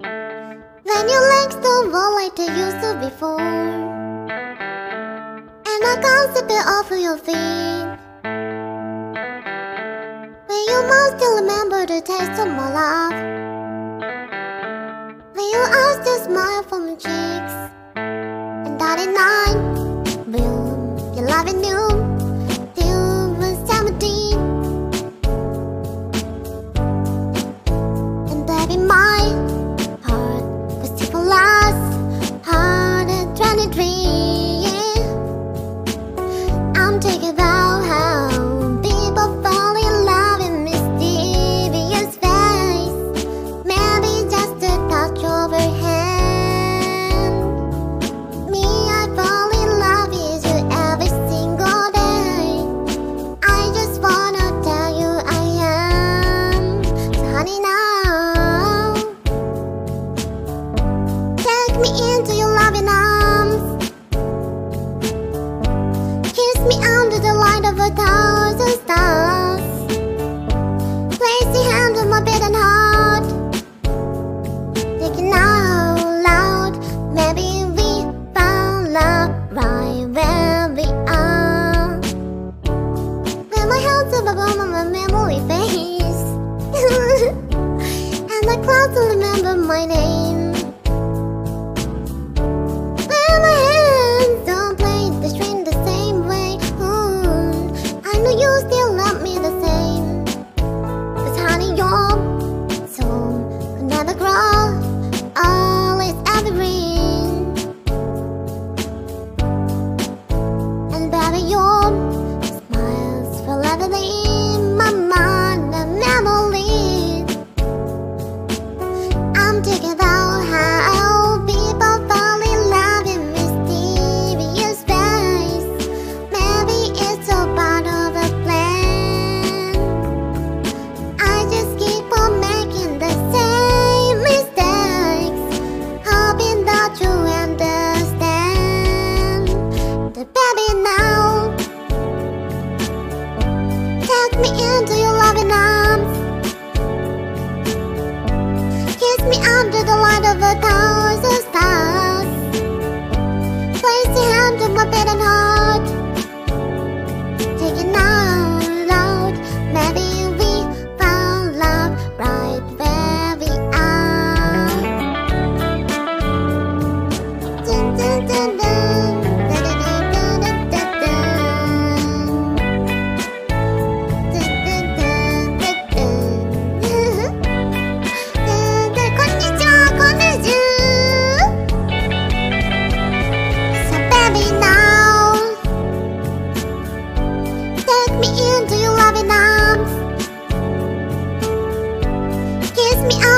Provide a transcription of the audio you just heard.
When you links don't like they used to before. And I can't sip it off of your feet. When you must still remember the taste of my love. When your eyes still smile from your cheeks. And that at night, you're loving new me into your loving arms. now? me out.